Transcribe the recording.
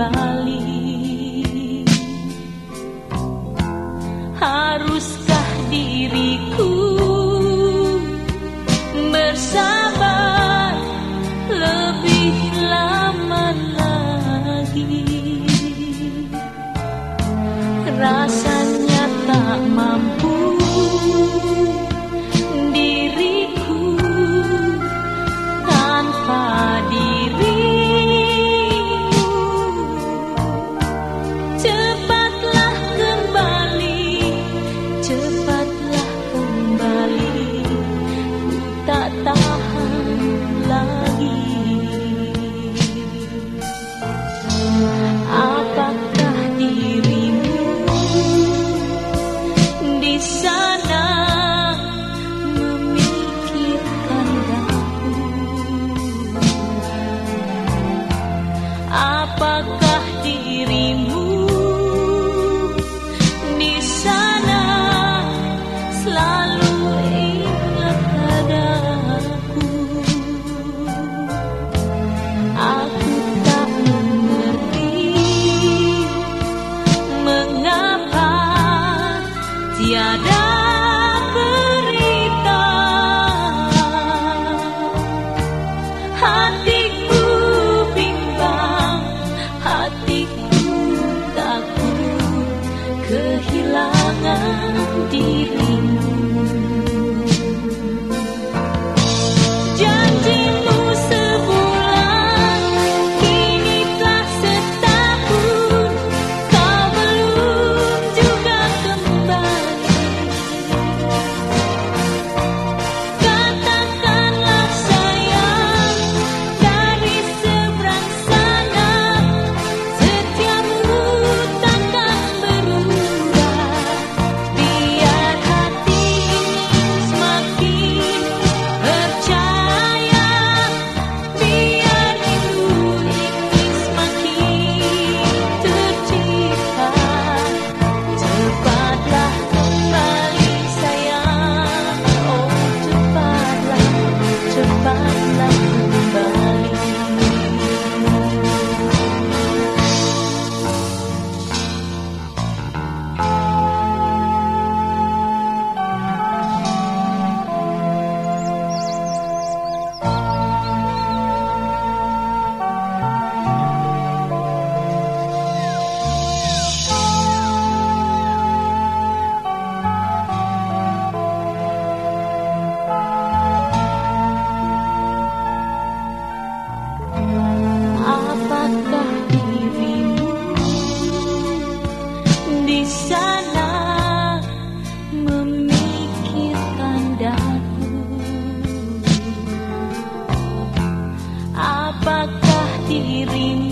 kembali. Haruskah diriku bersabar lebih lama lagi? Rasa 心里。